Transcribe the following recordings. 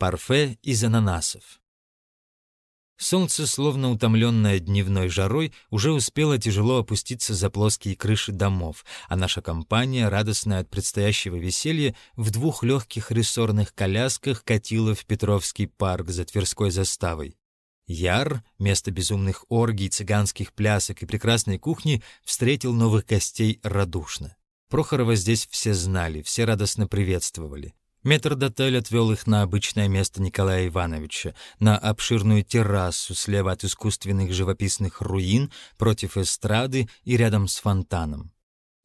Парфе из ананасов. Солнце, словно утомленное дневной жарой, уже успело тяжело опуститься за плоские крыши домов, а наша компания, радостная от предстоящего веселья, в двух легких рессорных колясках катила в Петровский парк за Тверской заставой. Яр, место безумных оргий, цыганских плясок и прекрасной кухни, встретил новых гостей радушно. Прохорова здесь все знали, все радостно приветствовали. Метрдотель отвел их на обычное место Николая Ивановича, на обширную террасу слева от искусственных живописных руин, против эстрады и рядом с фонтаном.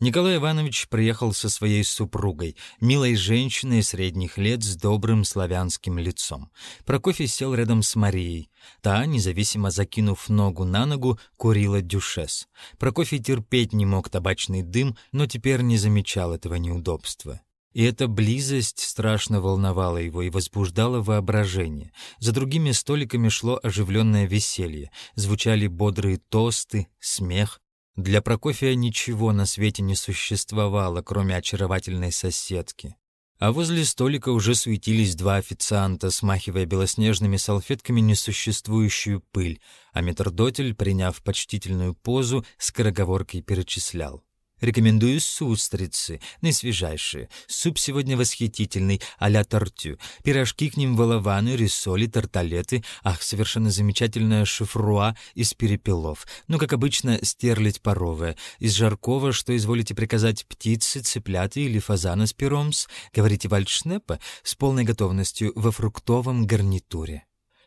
Николай Иванович приехал со своей супругой, милой женщиной средних лет с добрым славянским лицом. Прокофий сел рядом с Марией. Та, независимо закинув ногу на ногу, курила дюшес. Прокофий терпеть не мог табачный дым, но теперь не замечал этого неудобства. И эта близость страшно волновала его и возбуждала воображение. За другими столиками шло оживленное веселье, звучали бодрые тосты, смех. Для Прокофия ничего на свете не существовало, кроме очаровательной соседки. А возле столика уже суетились два официанта, смахивая белоснежными салфетками несуществующую пыль, а метрдотель, приняв почтительную позу, скороговоркой перечислял. Рекомендую с устрицы, наисвежайшие. Суп сегодня восхитительный, а-ля тортю. Пирожки к ним волованы, рисоли, тарталеты. Ах, совершенно замечательная шифруа из перепелов. Ну, как обычно, стерлядь паровая. Из жаркого, что изволите приказать, птицы, цыпляты или фазана с перомс. Говорите, вальшнепа с полной готовностью во фруктовом гарнитуре.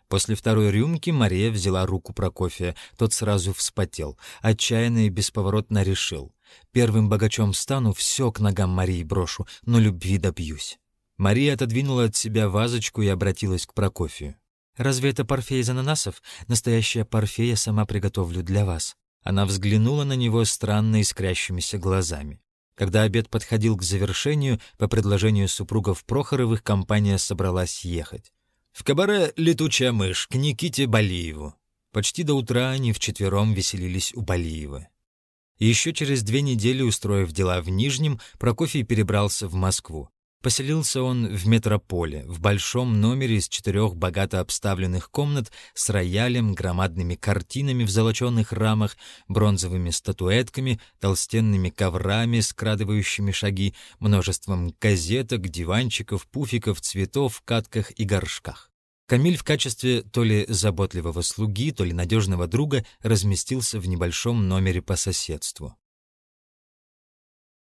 После второй рюмки Мария взяла руку Прокофия. Тот сразу вспотел. Отчаянно и бесповоротно решил. Первым богачом стану, все к ногам Марии брошу, но любви добьюсь. Мария отодвинула от себя вазочку и обратилась к Прокофию. «Разве это парфе из ананасов? Настоящая парфе я сама приготовлю для вас». Она взглянула на него странно искрящимися глазами. Когда обед подходил к завершению, по предложению супругов Прохоровых компания собралась ехать. В кабаре «Летучая мышь» к Никите Балиеву. Почти до утра они вчетвером веселились у Балиева. Еще через две недели, устроив дела в Нижнем, Прокофий перебрался в Москву. Поселился он в метрополе, в большом номере из четырех богато обставленных комнат с роялем, громадными картинами в золоченных рамах, бронзовыми статуэтками, толстенными коврами, скрадывающими шаги, множеством газеток, диванчиков, пуфиков, цветов катках и горшках. Камиль в качестве то ли заботливого слуги, то ли надежного друга разместился в небольшом номере по соседству.